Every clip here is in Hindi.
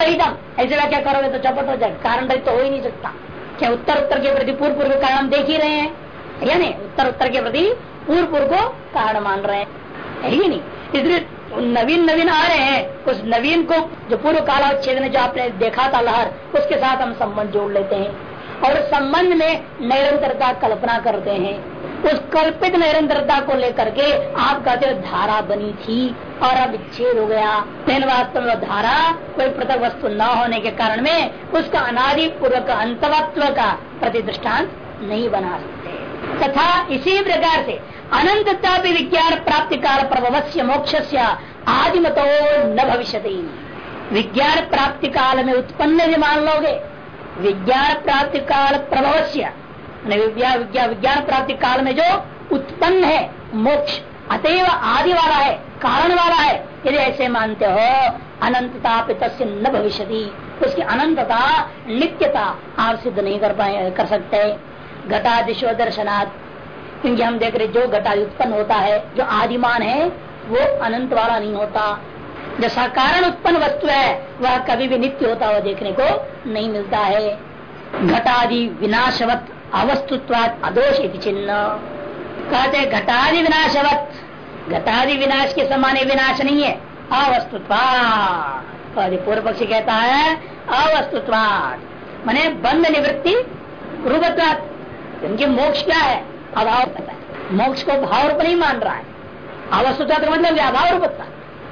एकदम ऐसे व्याख्या करोगे तो चपट हो जाए कारण रहित तो हो ही नहीं सकता. क्या उत्तर उत्तर के प्रति पूर्व पूर्व का हम देख ही रहे हैं? या नहीं? उत्तर उत्तर के प्रति पूर्व पूर्व को कारण मान रहे हैं. है ही नहीं? इसलिए नवीन नवीन आ रहे हैं. उस नवीन को जो पूर्व कालाच्छेद ने जो आपने देखा था लहर, उसके साथ हम संबंध जोड़ लेते हैं. और संबंध में निरंतरता कल्पना करते हैं. उस कल्पित निरंतरता को लेकर के आप कहते धारा बनी थी, और अब छेद हो गया। लेकिन वास्तव में धारा कोई पृथक वस्तु न होने के कारण में उसका अनादि पूर्वक अंतवत्व का प्रतिदृष्टांत नहीं बना सकते। तथा इसी प्रकार से अनंतता भी विज्ञान प्राप्ति काल प्रभव से मोक्ष से आदिमतो न भविष्य विज्ञान प्राप्ति काल में उत्पन्न भी मान लोगे, विज्ञान प्राप्ति काल प्रभव से विज्ञान प्राप्ति काल में जो उत्पन्न है, मोक्ष, अतएव आदि वाला है, कारण वाला है, यदि ऐसे मानते हो, अनंतता तस्य न भविष्य उसकी अनंतता, नित्यता आप सिद्ध नहीं कर पाए, कर सकते। घटादिश्व दर्शनाथ क्योंकि हम देख रहे जो घटा उत्पन्न होता है, जो आदिमान है, वो अनंत वाला नहीं होता। जो साकारण उत्पन्न वस्तु है, वह कभी भी नित्य होता हुआ देखने को नहीं मिलता है। घटादि विनाशवत। अवस्तुत्वाद अदोष चिन्ह। कहते घटादि विनाशवत। घटादि विनाश के समान विनाश नहीं है। अवस्तुत्वाद पूर्व पक्षी कहता है अवस्तुत्वाद मैंने बंद निवृत्ति रूपत्वाद क्योंकि मोक्ष क्या है? अभाव पता है। मोक्ष को भाव रूप नहीं मान रहा है। अवस्तुता तो मतलब अभाव रूपता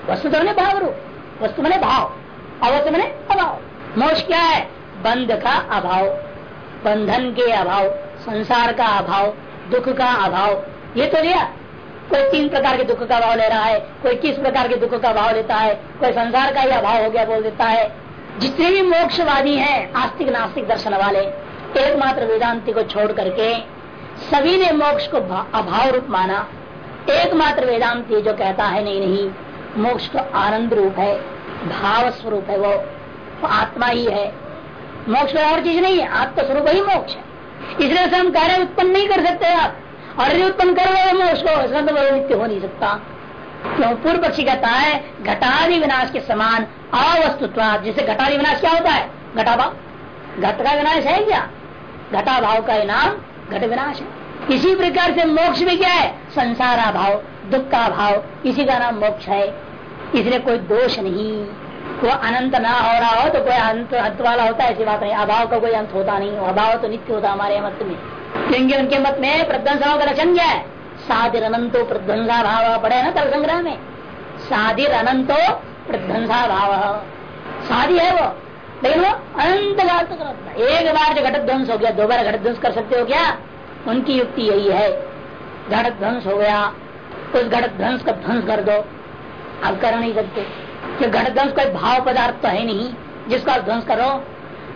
वस्तु तो मैंने भाव रूप वस्तु मैंने भाव। अवस्तु मैंने अभाव। मोक्ष क्या है? बंद का अभाव। बंधन के अभाव, संसार का अभाव, दुख का अभाव, ये तो लिया। कोई तीन प्रकार के दुख का भाव ले रहा है, कोई किस प्रकार के दुख का भाव लेता है, कोई संसार का ही अभाव हो गया बोल देता है। जितने भी मोक्षवादी हैं, आस्तिक नास्तिक दर्शन वाले, एकमात्र वेदांति को छोड़ करके सभी ने मोक्ष को अभाव रूप माना। एकमात्र वेदांति जो कहता है, नहीं नहीं, मोक्ष तो आनंद रूप है, भाव स्वरूप है वो, आत्मा ही है। मोक्ष और चीज़ नहीं है आत्म स्वरूप ही मोक्ष है। इसलिए से हम कह रहे उत्पन्न नहीं कर सकते आप। और यदि उत्पन्न कर रहे मोक्ष को तो नित्य हो नहीं सकता। क्यों पूर्व पक्षी कहता है, घटादि विनाश के समान अवस्तुत्व जिसे घटादि विनाश क्या होता है? घटाभाव। घट का विनाश है क्या? घटा भाव का नाम घट विनाश है। इसी प्रकार से मोक्ष भी क्या है? संसार भाव दुख का भाव इसी का नाम मोक्ष है। इसलिए कोई दोष नहीं। वो अनंत ना हो रहा हो तो कोई अंत अंत वाला होता है, ऐसी बात नहीं। अभाव का कोई अंत होता नहीं अभाव तो नित्य होता हमारे मत में। क्योंकि उनके मत में प्रध्वंसाओं का लक्षण क्या है? साधिर अनंतो प्रध्वंसा भाव। पड़े ना तल संग्रह में? साधिर अनंतो प्रध्वंसा भाव। शादी है वो। लेकिन वो अनंत काल तक रहता एक बार जो घट ध्वंस हो गया दोबारा घट ध्वंस कर सकते हो क्या? उनकी युक्ति यही है। घट ध्वंस हो गया। उस घट ध्वंस का ध्वंस कर दो। अब कर नहीं सकते। कि घट ध्वंस कोई भाव पदार्थ तो है नहीं, जिसको आप ध्वंस करो।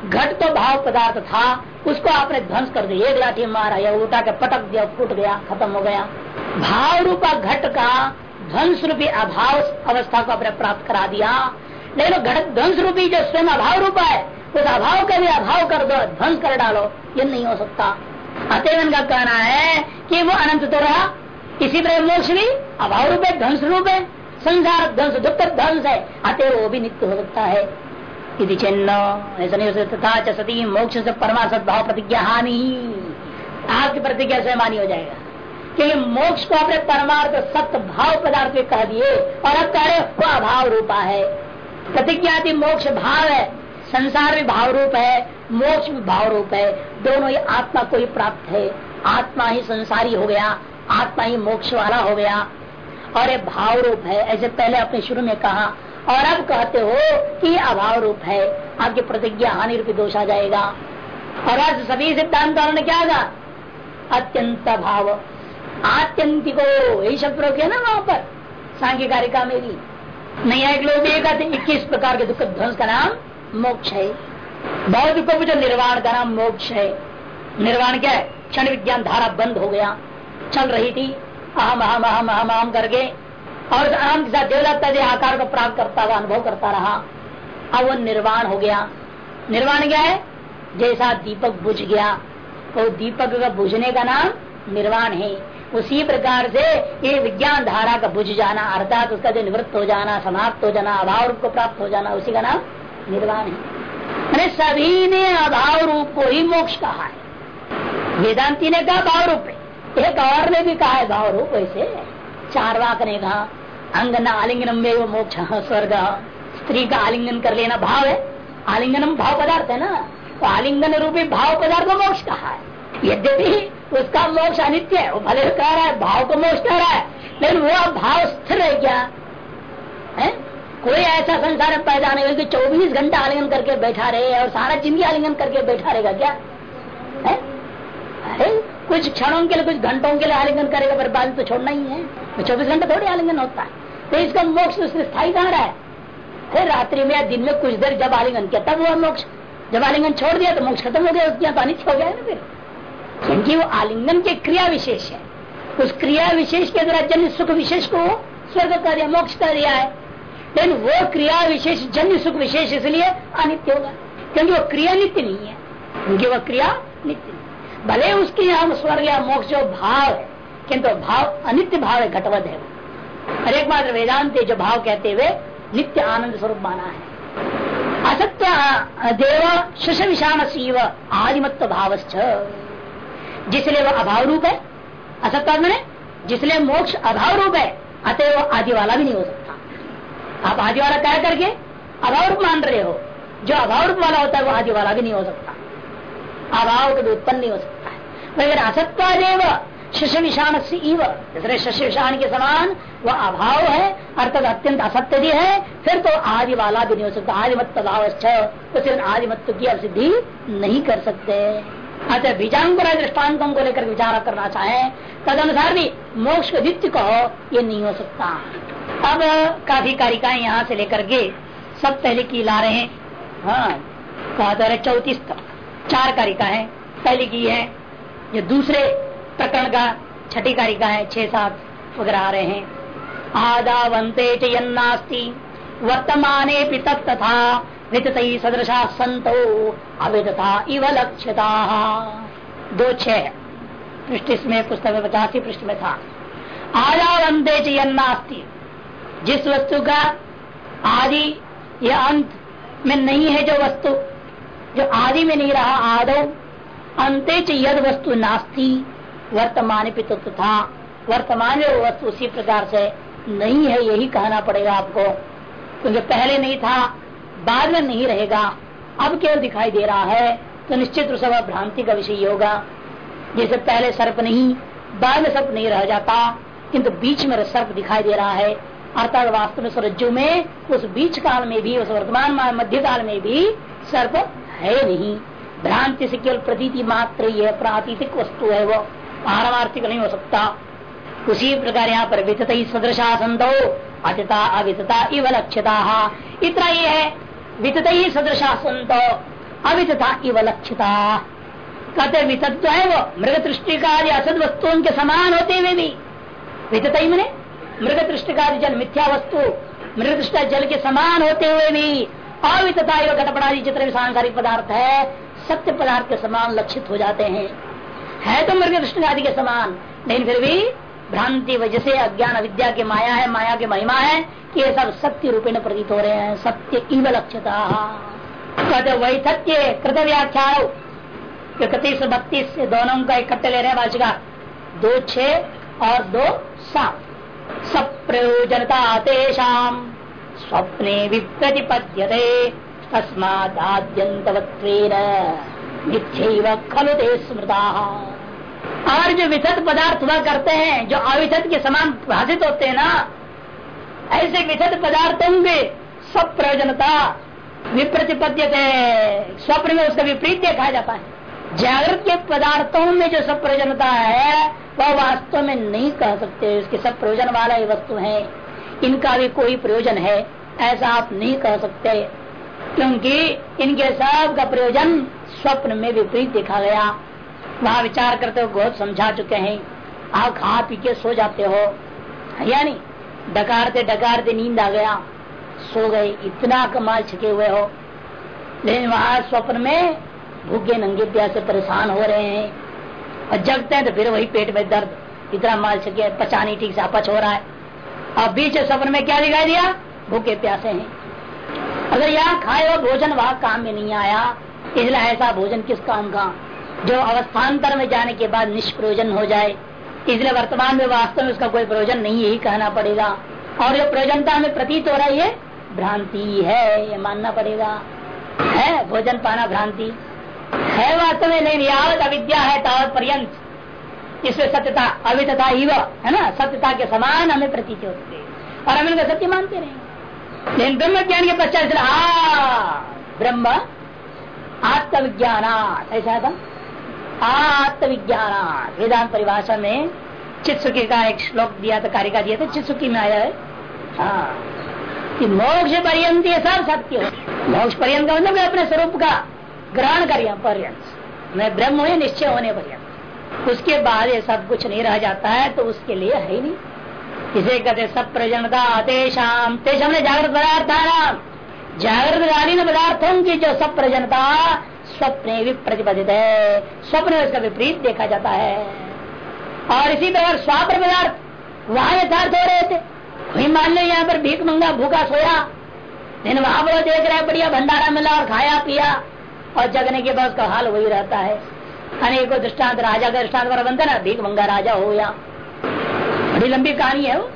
घट तो भाव पदार्थ था, उसको आपने ध्वंस कर दिया। एक लाठी मारा, या उठा के पटक दिया, फूट गया, खत्म हो गया। भाव रूपा घट का ध्वंस रूपी अभाव अवस्था को आपने प्राप्त करा दिया। लेकिन घट ध्वंस रूपी जो स्वयं अभाव रूपा है, उस अभाव का भी अभाव कर दो, ध्वंस कर डालो। ये नहीं हो सकता। अतएवन का कहना है कि वो अनंत तो रहा, इसी तरह मोक्ष भी अभाव रूप है ध्वंस रूप। है संसार ध्वंस दुख ध्वंस है। अतः वो भी नित्य हो सकता है। यदि चिन्ह ऐसा नहीं हो सकता। तथा सती मोक्ष से परमा सद्भाव प्रतिज्ञा हानि। आपकी प्रतिज्ञा से मानी हो जाएगा। क्योंकि मोक्ष को अपने परमार्थ सत्य भाव पदार्थ कह दिए, और अब कह रहे वो अभाव रूपा है। प्रतिज्ञा मोक्ष भाव है, संसार भी भाव रूप है, मोक्ष भी भाव रूप है। दोनों ही आत्मा को ही प्राप्त है। आत्मा ही संसारी हो गया, आत्मा ही मोक्ष वाला हो गया। और ये भाव रूप है, ऐसे पहले आपने शुरू में कहा। और अब कहते हो कि ये अभाव रूप है। आपकी प्रतिज्ञा हानि रूपी दोष आ जाएगा। और आज सभी सिद्धांतों ने क्या कहा? अत्यंत भाव। आत्यंतिको, यही शब्द रोके ना वहाँ पर सांख्य कारिका में भी। नहीं, एक लोग भी कहते इक्कीस प्रकार के दुख ध्वंस का नाम मोक्ष है। बौद्ध को जो निर्वाण का नाम मोक्ष है। निर्वाण क्या है? क्षण विज्ञान धारा बंद हो गया। चल रही थी। अहम अहम अहम अहम अहम करके और अहम के साथ देवदत्ता जी आकार को प्राप्त करता हुआ, अनुभव करता रहा। अब वो निर्वाण हो गया। निर्वाण क्या है? जैसा दीपक बुझ गया। तो दीपक का बुझने का नाम निर्वाण है। उसी प्रकार से ये विज्ञान धारा का बुझ जाना, अर्थात उसका जो निवृत्त हो जाना, समाप्त हो जाना, अभाव रूप को प्राप्त हो जाना, उसी का नाम निर्वाण है। मैंने सभी ने अभाव रूप को ही मोक्ष कहा है। वेदांति ने कहा भाव रूप है। एक और ने भी कहा है भाव रूप ऐसे चार वाक ने कहा अंगना आलिंगनम वो मोक्ष स्वर्ग। स्त्री का आलिंगन कर लेना भाव है। आलिंगनम भाव पदार्थ है ना? तो आलिंगन रूपी भाव पदार्थ मोक्ष कहा है। यद्यपि उसका मोक्ष अनित्य है, वो भले कह रहा है, भाव को मोक्ष कह रहा है, लेकिन वो भाव स्थिर है क्या? है? कोई ऐसा संसार पैदा नहीं कि चौबीस घंटा आलिंगन करके बैठा रहे और सारा ज़िंदगी आलिंगन करके बैठा रहेगा क्या? है? अरे कुछ क्षणों के लिए, कुछ घंटों के लिए आलिंगन करेगा, पर बाद तो छोड़ना ही है। तो चौबीस घंटे थोड़ी आलिंगन होता है। तो इसका मोक्ष उसने स्थायी कहा रहा है? अरे रात्रि में या दिन में कुछ देर जब आलिंगन किया, तब हुआ मोक्ष। जब आलिंगन छोड़ दिया तो मोक्ष खत्म हो गया, उसके तो अनित हो गया ना फिर। क्योंकि वो आलिंगन के क्रिया विशेष है। उस क्रिया विशेष के द्वारा जन्य सुख विशेष को स्वर्ग कर दिया, मोक्ष कर दिया है। लेकिन वो क्रिया विशेष, जन्य सुख विशेष इसलिए अनित्य होगा। क्योंकि वो क्रिया नित्य नहीं है। क्योंकि वह क्रिया नित्य भले उसके यहाँ स्वर्ग या मोक्ष जो भाव है, किंतु भाव अनित्य भाव है, घटवत है हर एक मात्र वेदांत जो भाव कहते हुए नित्य आनंद स्वरूप माना है। असत्य, देव शश विषाण सीव, आदिमत्व भाव जिसलिए वह अभाव रूप है, असत्य मैंने जिसलिए मोक्ष अभाव रूप है अतः वो आदि वाला भी नहीं हो सकता। आप आदि वाला कह करके अभाव रूप मान रहे हो, जो अभाव रूप वाला होता है, वो आदि वाला भी नहीं हो सकता। अभाव कभी उत्पन्न नहीं हो सकता। है मगर असत्वादेव शिष्य विषाण से इव। इसलिए शिष्य विषाण के समान वह अभाव है, अर्थात अत्यंत असत्य भी है, फिर तो आदि वाला भी नहीं हो सकता आदिमत्व भाव तो आदिमत्व की अब सिद्धि नहीं कर सकते। अच्छा बीजांकुर दृष्टान्तों को लेकर विचार करना चाहे तद अनुसार भी मोक्ष दित्य को ये नहीं हो सकता। अब काफ़ी कारिकाएँ यहाँ से लेकर के सब पहले की ला रहे हैं। हाँ कहा रहे चौतीस तक। चार कारिका है पहली की है। जो दूसरे प्रकरण का छठी कारिका है छह सात वगैरह आ रहे हैं। आदावंते चन्नास्ती वर्तमाने तथा वितत सदृशा संतो अविदता इव लक्ष्यता। दो छह पृष्ठ में पुस्तक में पचासी पृष्ठ में था। आजावंते चन्नास्ती जिस वस्तु का आदि या अंत में नहीं है जो वस्तु, जो आदि में नहीं रहा, आदो अंते यद वस्तु नास्ती। वर्तमान पितृत्व था वर्तमान में वस्तु उसी प्रकार से नहीं है, यही कहना पड़ेगा आपको। क्योंकि पहले नहीं था, बाद में नहीं रहेगा, अब केवल दिखाई दे रहा है तो निश्चित रूप से भ्रांति का विषय होगा। जैसे पहले सर्प नहीं, बाद में सर्प नहीं रह जाता, किंतु बीच में सर्प दिखाई दे रहा है। अर्थात वास्तव में स्वरज्जु में, उस बीच काल में भी, उस वर्तमान मध्य काल में भी सर्प है नहीं। भ्रांति से केवल प्रतीति मात्र ही है, प्रातीतिक वस्तु है वो। पारमार्थिक नहीं हो सकता। उसी प्रकार यहाँ पर वितत ही सदृशा संतो, अतिता अवितता इव लक्ष्यता इतना ये है, वितत ही सदृशा संतो, अवितता इव लक्ष्यता कहते वितत तो है वो मृग असद वस्तुओं के समान होते हुए भी। वितत ही मैंने मृग दृष्टि का जल, मिथ्या वस्तु मृग दृष्टि जल के समान होते हुए भी। अवितता एवं जितने भी सांसारिक पदार्थ है सत्य पदार्थ के समान लक्षित हो जाते हैं। है तो मृग दृष्टि आदि के समान, लेकिन फिर भी भ्रांति वजह से अज्ञान विद्या के माया है, माया के महिमा है, कि ये सब सत्य रूपे में प्रतीत हो रहे हैं, सत्य इव लक्ष्यता कहते वही सत्य, कृत व्याख्या इकतीस बत्तीस से दोनों का इकट्ठे ले रहे हैं भाषिका दो छ और दो सात सब प्रयोजनता तेषाम। स्वप्ने विप्रतिपद्यते। तस्माद्यंतवत्वेन मिथ्यैव खलु ते स्मृता। और जो विथत पदार्थ हुआ करते हैं, जो अविथत के समान भाषित होते हैं ना, ऐसे विथत पदार्थों के सब प्रयोजनता विप्रतिपद्य स्वप्न में उसका विपरीत देखा जाता है। जागृत के पदार्थों में जो सब प्रयोजनता है, वह वास्तव में नहीं कह सकते। उसके सब प्रयोजन वाला वस्तु है। इनका भी कोई प्रयोजन है, ऐसा आप नहीं कह सकते। क्योंकि इनके सब का प्रयोजन स्वप्न में विपरीत देखा गया। वहाँ विचार करते हो बहुत समझा चुके हैं। आप खा पी के सो जाते हो। यानी डकारते डकारते नींद आ गया। सो गए, इतना कमाल छके हुए हो। लेकिन वहाँ स्वप्न में भूखे नंगे प्यास परेशान हो रहे हैं। और जगते हैं तो फिर वही पेट में दर्द। इतना माल छके पचा नहीं ठीक से अपच हो रहा है। और बीच स्वप्न में क्या दिखाई दिया? भूखे प्यासे हैं। अगर यहाँ खाए हुआ भोजन वहाँ काम में नहीं आया, इसलिए ऐसा भोजन किस काम का? जो अवस्थान्तर में जाने के बाद निष्प्रयोजन हो जाए, इसलिए वर्तमान में वास्तव में उसका कोई प्रयोजन नहीं, यही कहना पड़ेगा। और जो प्रयोजनता हमें प्रतीत हो रहा है ये भ्रांति है, ये मानना पड़ेगा। है भोजन पाना भ्रांति। है वास्तव में नहीं, यावत अविद्या है तावत पर्यंत। इसमें सत्यता अविधता ही है ना? सत्यता के समान हमें प्रतीत होते और हम इनका सत्य मानते रहे लेकिन ब्रह्म ज्ञान के पश्चात ब्रह्म आत्मविज्ञान ऐसा था आत्मविज्ञान वेदांत परिभाषा में चित्सुकी का एक श्लोक दिया था कार्य का दिया था चित्सुकी में आया है हाँ कि मोक्ष पर्यंत ये सब सत्य हो मोक्ष पर्यंत का मतलब अपने स्वरूप का ग्रहण करिए पर्यंत मैं ब्रह्म हुए निश्चय होने पर्यंत उसके बाद ये सब कुछ नहीं रह जाता है तो उसके लिए है ही नहीं इसे कहते सब प्रजनता तेषाम तेषाम ने जागृत पदार्थ जागृत कालीन पदार्थों की जो सब प्रजनता स्वप्न भी प्रतिपादित है। स्वप्न में इसका विपरीत देखा जाता है। और इसी प्रकार स्वाप्र पदार्थ, वहाँ यथार्थ हो रहे थे। वही मान लो, यहाँ पर भीख मंगा, भूखा सोया। लेकिन वहाँ पर देख रहे बढ़िया भंडारा मिला और खाया, पिया। और जगने के बाद उसका हाल वही रहता है। अनेकों दृष्टांत, राजा का दृष्टांत पर बनता ना, भीख मंगा, राजा हो या बड़ी लंबी कहानी है वो।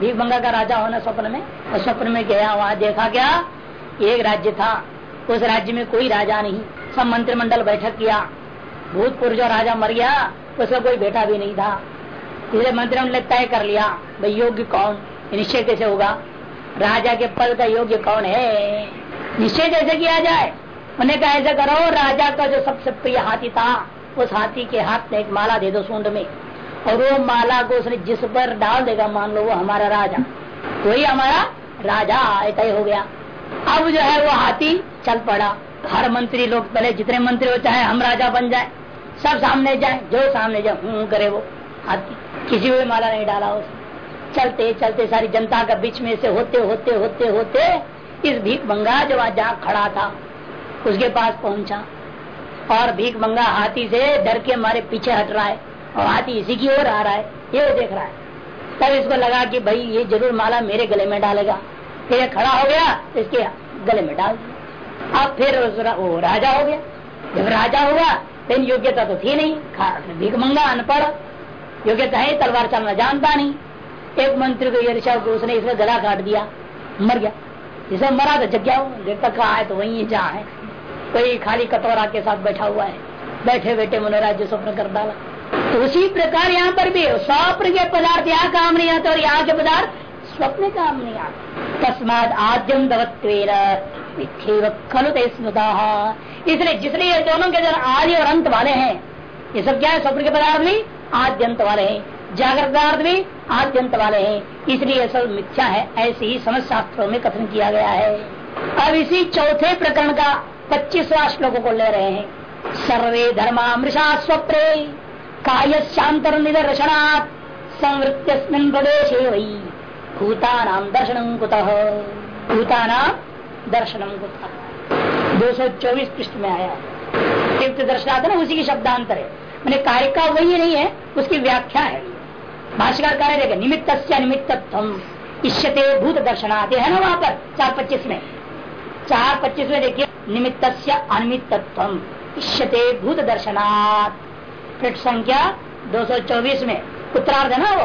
भीख मंगा का राजा होना स्वप्न में, और स्वप्न में गया, वहाँ देखा क्या? एक राज्य था। उस राज्य में कोई राजा नहीं। सब मंत्रिमंडल बैठक किया। भूतपूर्व जो राजा मर गया, उसका कोई बेटा भी नहीं था। इसलिए मंत्रिमंडल तय कर लिया, भाई योग्य कौन? निश्चय कैसे होगा? राजा के पद का योग्य कौन है? निश्चय कैसे किया जाए? उन्हें कहा, ऐसा करो, राजा का जो सबसे प्रिय हाथी था, उस हाथी के हाथ में एक माला दे दो सूंड में। और वो माला को उसने जिस पर डाल देगा, मान लो वो हमारा राजा। वही हमारा राजा तय हो गया। अब जो है वो हाथी चल पड़ा। हर मंत्री लोग, पहले जितने मंत्री हो चाहे हम राजा बन जाए। सब सामने जाए, जो सामने जाए, हूँ, करे वो हाथी। किसी को माला नहीं डाला उसने। चलते चलते सारी जनता का बीच में से होते होते होते होते इस भीख मंगा जो जहाँ खड़ा था, उसके पास पहुँचा। और भीख मंगा हाथी से डर के मारे पीछे हट रहा है। और हाथी इसी की ओर आ रहा है, ये देख रहा है। तब इसको लगा कि भाई, ये ज़रूर माला मेरे गले में डालेगा। फिर खड़ा हो गया तो इसके गले में डाल दिया। अब फिर वो राजा हो गया। जब राजा हुआ, लेकिन योग्यता तो थी नहीं। भीख मंगा, अनपढ़। योग्यता है, तलवार चलना जानता नहीं। एक मंत्री को ईर्षा को उसने इसमें गला काट दिया। मर गया। जिसे मरा तो जग्या देखता कहा है तो वही जहाँ है। कोई खाली कटोरा के साथ बैठा हुआ है। बैठे बैठे मैंने राज्य स्वप्न कर डाला। तो उसी प्रकार यहाँ पर भी स्वप्न के पदार्थ, यहाँ काम नहीं आते और यहाँ के पदार्थ स्वप्न काम नहीं आते। तस्माद आद्यम दवत्व खलु स्मृता। इसलिए जिसलिए ये दोनों के आदि और अंत वाले हैं, ये सब क्या है? स्वप्न के पदार्थ भी, आद्यंत वाले हैं। जागृत पदार्थ भी, आद्यंत वाले हैं। इसलिए सब मिथ्या है, ऐसे ही समझ शास्त्रों में कथन किया गया है। अब इसी चौथे प्रकरण का पच्चीसवा श्लोक को ले रहे हैं। सर्वे धर्मामृषा स्वप्रे काय शांतर निदर्शनात् संवृत्तिस्मिन प्रदेश वही भूतानाम दर्शन कुतः? भूतानाम दर्शनम दो सौ चौबीस पृष्ठ में आया। युक्त दर्शनाथ ना उसी की शब्दांतर। है मैंने कार्य का वही नहीं है, उसकी व्याख्या है। भाष्यकार कार्य देखे निमित्त से निमित्तत्व इश्यते भूत दर्शनाथ है ना वहाँ पर, चार पच्चीस में। चार पच्चीस में देखिए निमित्त अनिमित्तत्व इष्यते भूत दर्शनाथ पृष्ठ संख्या 224 में। उत्तरार्ध है ना वो?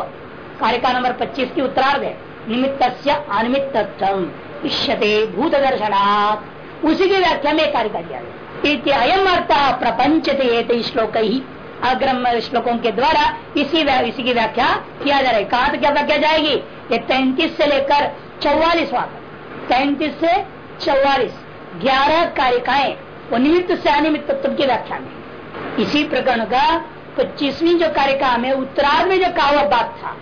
कार्य का नंबर 25 की उत्तरार्ध है। निमित्त इष्यते भूत दर्शनात् उसी की व्याख्या में कार्य कर दिया अयम अर्थ श्लोक। ही अग्रम श्लोकों के द्वारा इसी इसी की व्याख्या किया जा रहा है। कहा तो क्या व्याख्या जाएगी? ये तैतीस से लेकर चौवालीस वाक तैतीस से चौवालीस। ग्यारह कारिकाएँ। वो निमित्त से अनिमित्त की व्याख्या में। इसी प्रकरण का पच्चीसवीं जो कार्यक्रम में उत्तरार्ध में जो कहा बात था,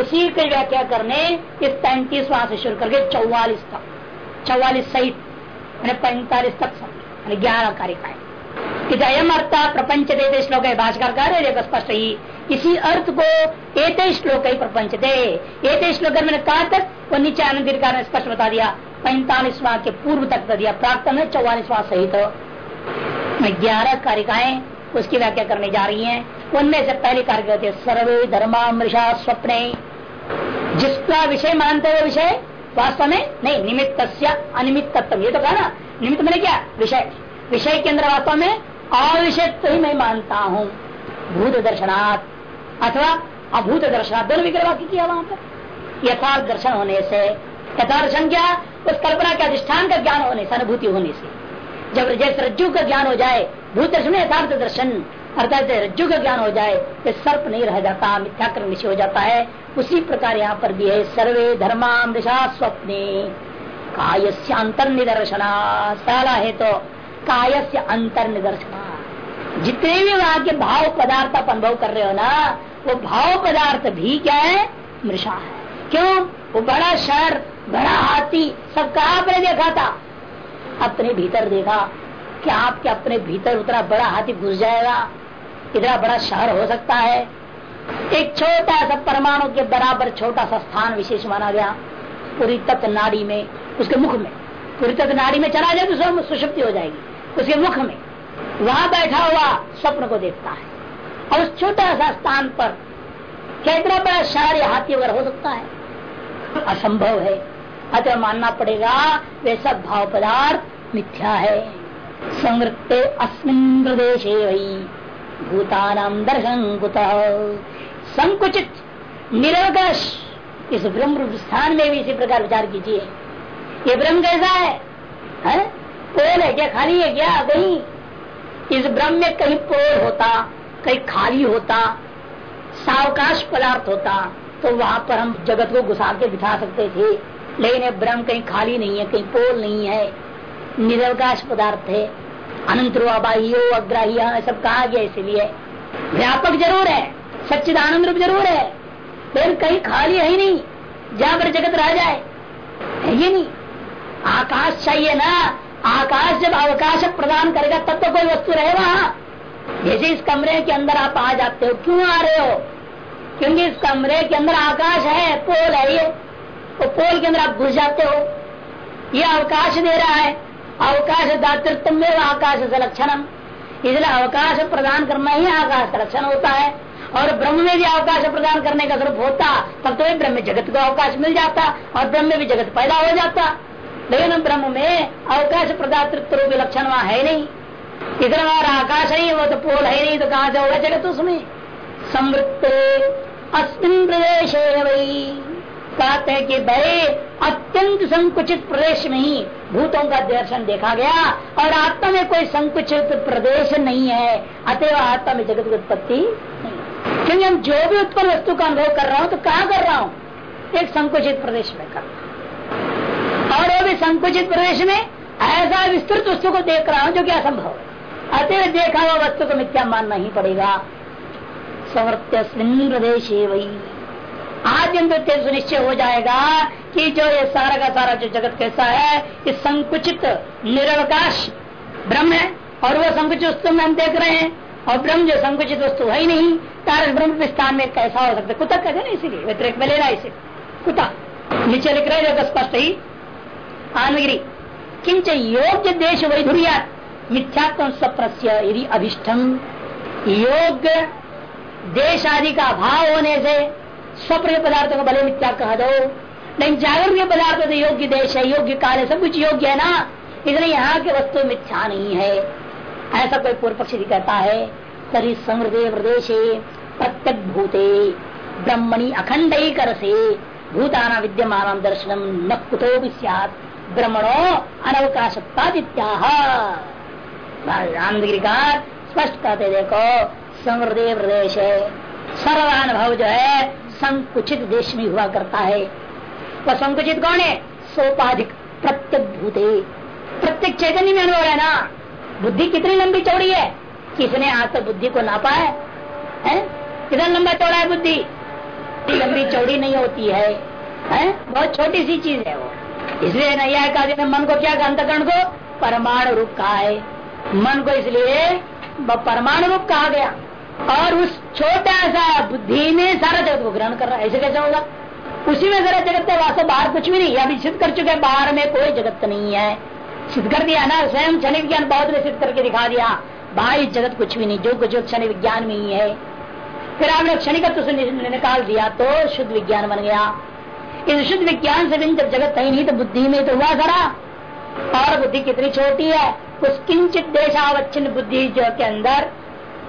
उसी की व्याख्या करने इस पैंतीस वहाँ से शुरू करके चौवालीस तक, चौवालीस सहित पैंतालीस तक ग्यारह कारिकाएँ अयम अर्थ प्रपंच देते श्लोक है, भाषकर कार्य स्पष्ट ही। इसी अर्थ को एक श्लोक ही प्रपंच दे। एक श्लोक मैंने कहा तक वो नीचे आनंद ने स्पष्ट बता दिया, पैंतालीस पैंतालीसवा के पूर्व तक कर दिया प्राप्त में चौवालीसवा सहित। ग्यारह कारिकाएँ उसकी व्याख्या करने जा रही हैं। उनमें से पहली कार्य करते सर्वे धर्मामृषा स्वप्ने। जिसका विषय मानते हुए विषय, वास्तव में नहीं निमित्त अनिमित्त ये तो कहा ना, निमित्त मैंने क्या? विषय। विषय के अंदर वास्तव में अविषय ही मैं मानता हूँ। भूत दर्शनात् अथवा अभूत दर्शनात्, दोनों विग्रह वाक्य किया वहाँ पर। यथार्थ दर्शन होने से, यथार्थ क्या उस कल्पना के अधिष्ठान का ज्ञान होने से, अनुभूति होने से। जब जैसे रज्जु का ज्ञान हो जाए भूत दर्शन यथार्थ दर्शन। अर्थात रज्जु का ज्ञान हो जाए तो सर्प नहीं रह जाता मिथ्याक्रम निश्चय हो जाता है। उसी प्रकार यहाँ पर भी है, सर्वे धर्मामृषा स्वप्ने। काय से अंतर निदर्शना पहला है तो काय से अंतर निदर्शना जितने भी वहाँ के भाव पदार्थ आप अनुभव कर रहे हो ना, वो भाव पदार्थ भी क्या है? मृषा है। क्यों? वो बड़ा शहर, बड़ा हाथी, सब कहा देखा था? अपने भीतर देखा। क्या आपके अपने भीतर उतना बड़ा हाथी घुस जाएगा, इतना बड़ा शहर हो सकता है। एक छोटा सा परमाणु के बराबर छोटा सा स्थान विशेष माना गया, पूरी तत्व नाड़ी में, उसके मुख में। पूरी तत्व नाड़ी में चला जाए तो सुषुप्ति हो जाएगी। उसके मुख में, वहाँ बैठा हुआ स्वप्न को देखता है। और उस छोटा सा स्थान पर, क्या बड़ा शहर या हाथी वगैरह हो सकता है? असंभव है। अतः मानना पड़ेगा वे सब भाव पदार्थ मिथ्या है। संवृत्ते अस्मिन प्रदेश भूतानाम दर्शन संकुचित निरवकाश इस ब्रह्म स्थान में भी इसी प्रकार विचार कीजिए। ये ब्रह्म कैसा है, है? पोल है क्या? खाली है क्या? कहीं इस ब्रह्म में कहीं पोल होता कहीं खाली होता सावकाश पदार्थ होता तो वहाँ पर हम जगत को घुसा के बिठा सकते थे। लेकिन ब्रह्म कहीं खाली नहीं है कहीं पोल नहीं है। निरवकाश पदार्थ है। अनंत अबाह्यो अग्राह्य सब कहा गया इसलिए। व्यापक ज़रूर है, सच्चिदानंद रूप ज़रूर है। लेकिन कहीं खाली है ही नहीं, जहाँ पर जगत रह जाए, है ये नहीं। आकाश चाहिए ना, आकाश जब अवकाश प्रदान करेगा, तब तो कोई वस्तु रहे वहाँ जैसे इस कमरे के अंदर आप आ जाते हो, क्यों आ रहे हो? क्योंकि इस कमरे के अंदर आकाश है, पोल है ये। तो पोल के अंदर आप घुस जाते हो। ये अवकाश दे रहा है। अवकाश दातृत्व में आकाश से लक्षणम। इसलिए अवकाश प्रदान करना ही आकाश का लक्षण होता है। और ब्रह्म में भी अवकाश प्रदान करने का स्वरूप होता, तब तो ब्रह्म जगत को अवकाश मिल जाता और ब्रह्म में भी जगत पैदा हो जाता। लेकिन ब्रह्म में अवकाश प्रदातृत्व रूप लक्षण वहाँ है नहीं। इधर और आकाश नहीं, वो तो पोल है नहीं तो कहा से होगा जगत उसमें? समृत्त अस्मिन प्रदेश वही कहते हैं कि भाई अत्यंत संकुचित प्रदेश में ही भूतों का दर्शन देखा गया और आत्मा में कोई संकुचित प्रदेश नहीं है। अतएव आत्मा में जगत की उत्पत्ति नहीं। क्योंकि हम जो भी उत्पन्न वस्तु का अनुभव कर रहा हूँ तो कहा कर रहा हूँ? एक संकुचित प्रदेश में कर और वो भी संकुचित प्रदेश में ऐसा विस्तृत वस्तु को देख रहा हूँ जो कि असंभव है। अतः देखा हुआ वस्तु को मिथ्या मानना ही पड़ेगा। समर्थ्य प्रदेश वही आद्यंत सुनिश्चय हो जाएगा कि जो ये सारा का सारा जो जगत कैसा है इस संकुचित, निरवकाश ब्रह्म है, और वो संकुचित वस्तु में हम देख रहे हैं। और ब्रह्म जो संकुचित वस्तु है ही नहीं कारण ब्रह्म स्थान में कैसा हो सकता है? कुता कहते ना इसीलिए, व्यतिरिक में लेना इसे। कुता? नीचे लिख रहे जो स्पष्ट ही। आनगिरी किंच योग्य देश वैधुर्या, मिथ्यात्म सप्रस्य यदि अभिष्टम। योग्य देश आदि का अभाव होने से स्वप्न पदार्थों को भले मिथ्या कह दो लेकिन जागरण के पदार्थ तो योग्य देश है, योग्य काल है, सब कुछ योग्य है ना? इसलिए यहाँ के वस्तु मिथ्या नहीं है। ऐसा कोई पूर्व पक्ष कहता है, तरी समृद्धि प्रदेश प्रत्यक भूते ब्रह्मणि अखंड कर से भूताना विद्यमान दर्शनम न कुतो भी ब्रह्मणो अनवकाशत्तादित्याह स्पष्ट कहते देखो समृदय प्रदेश है सर्वानुभव जो है संकुचित देश में हुआ करता है। वह संकुचित कौन है? सोपाधिक प्रत्येक भूते प्रत्येक चैतन्य में अनुभव है ना बुद्धि कितनी लंबी चौड़ी है? किसने आज तक बुद्धि को नापा है? कितना लंबा चौड़ा है बुद्धि? लंबी चौड़ी नहीं होती है, है? बहुत छोटी सी चीज़ है वो। इसलिए नैया का मन को क्या अंतकरण को? परमाणु रूप कहा है। मन को इसलिए परमाणु रूप कहा गया। और उस छोटा सा बुद्धि में सारा जगत को ग्रहण कर रहा है ऐसे कैसे होगा? उसी में जरा जगत है वास्तव, बाहर कुछ भी नहीं अभी सिद्ध कर चुके बाहर में कोई जगत नहीं है। सिद्ध कर दिया ना, स्वयं क्षण विज्ञान बहुत ने सिद्ध करके दिखा दिया। बाहर जगत कुछ भी नहीं, जो कुछ क्षण विज्ञान में ही है। फिर आपने क्षणिकत्व से निकाल दिया तो शुद्ध विज्ञान बन गया। इस शुद्ध विज्ञान से जब जगत नहीं तो बुद्धि में तो हुआ खड़ा और बुद्धि कितनी छोटी है, उस किंचित देशावच्छिन्न बुद्धि जो के अंदर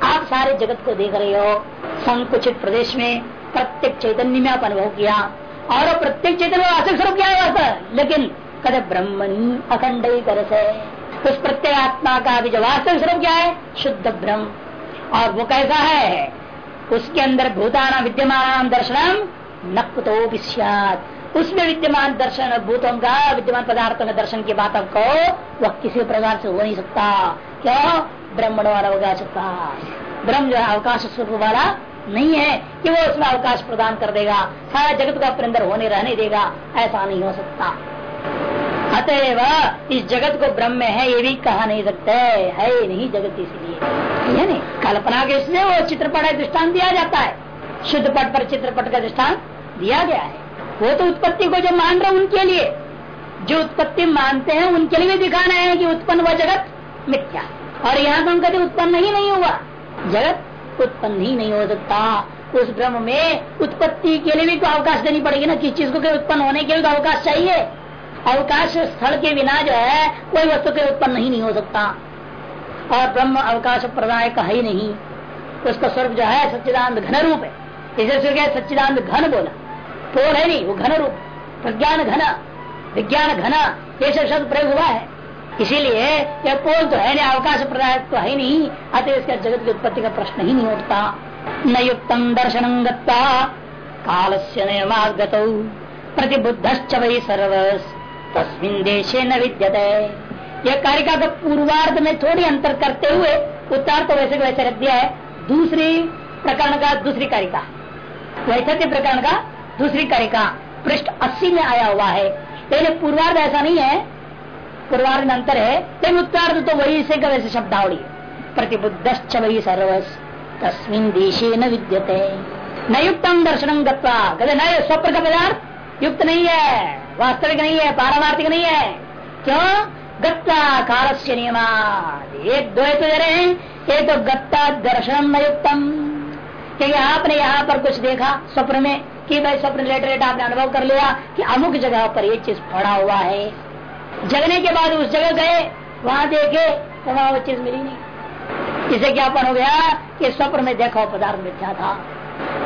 आप सारे जगत को देख रहे हो। संकुचित प्रदेश में प्रत्येक चैतन्य में आप अनुभव किया। और प्रत्येक चैतन्य आसिक स्वरूप क्या है लेकिन कद ब्रह्म अखंड कर से उस प्रत्येक आत्मा का भी जो वास्तविक स्वरूप क्या है? शुद्ध ब्रह्म। और वो कैसा है? उसके अंदर भूताना विद्यमान दर्शन नकुतो उसमें विद्यमान दर्शन भूतों का विद्यमान पदार्थों का दर्शन की बात को वह किसी प्रकार से हो नहीं सकता। क्यों? ब्रह्मण वाला अवकाश ब्रह्म जो है, अवकाश स्वरूप वाला नहीं है कि वो उसमें अवकाश प्रदान कर देगा। सारा जगत का अपने अंदर होने रहने देगा। ऐसा नहीं हो सकता। अतएव इस जगत को ब्रह्म है, ये भी कहा नहीं सकते। है नहीं जगत इसलिए। है नहीं? कल्पना के इसलिए वो चित्रपट दृष्टान दिया जाता है। शुद्ध पट पर चित्रपट का दृष्टान दिया गया है। वो तो उत्पत्ति को जो मान रहे उनके लिए। जो उत्पत्ति मानते हैं, उनके लिए भी दिखाना है कि उत्पन्न हुआ जगत मिथ्या और यहाँ तो हम कहते उत्पन्न ही नहीं हुआ। जगत उत्पन्न ही नहीं हो सकता। उस ब्रह्म में उत्पत्ति के लिए भी तो अवकाश देनी पड़ेगी ना। किस चीज़ को उत्पन्न होने के लिए तो अवकाश चाहिए? अवकाश स्थल के बिना जो है कोई वस्तु के उत्पन्न नहीं, नहीं हो सकता। और ब्रह्म अवकाश प्रदाय का ही नहीं। उसका स्वरूप जो है सच्चिदानंद घन रूप है। इसे सच्चिदानंद घन बोला। पोल है नहीं वो घन रूप प्रज्ञान घन विज्ञान घन ये सब शब्द प्रयोग हुआ है। इसीलिए यह पोल तो है नहीं, अवकाश प्रदाय तो है नहीं, अतः इसका जगत की उत्पत्ति का प्रश्न ही नहीं उठता। न युक्तम दर्शन काल से नियमागत प्रतिबुद्ध वही सर्वस, तस्मिन देशे न विद्यते। यह कारिका का पूर्वार्ध में थोड़ी अंतर करते हुए उत्तर तो वैसे वैसे रख दिया है, दूसरी प्रकरण का दूसरी कारिका। वैसे प्रकरण का दूसरी कारिका पृष्ठ 80 में आया हुआ है। लेकिन पूर्वार्ध ऐसा नहीं है पूर्वार्ध में अंतर है लेकिन उत्तरार्ध तो वही से वैसे शब्दावली प्रतिबुद्ध वही सर्वस, तस्मिन देशे न विद्यते। न युक्तम दर्शनम न स्वप्न का पदार्थ? युक्त नहीं है, वास्तविक नहीं है, पारमार्थिक नहीं है। क्यों? गत्ता काल से नियम एक, दो तो दे रहे हैं। एक तो गत्ता दर्शन युक्तम क्योंकि आपने यहाँ पर कुछ देखा स्वप्न में, कि भाई स्वप्न लेट लेट आपने अनुभव कर लिया, कि अमुक जगह पर ये चीज़ पड़ा हुआ है। जगने के बाद उस जगह गए, वहाँ देखे तो वहाँ वो चीज़ मिली नहीं। इसे ज्ञापन हो गया कि स्वप्न में देखो पदार्थ मिथ्या था।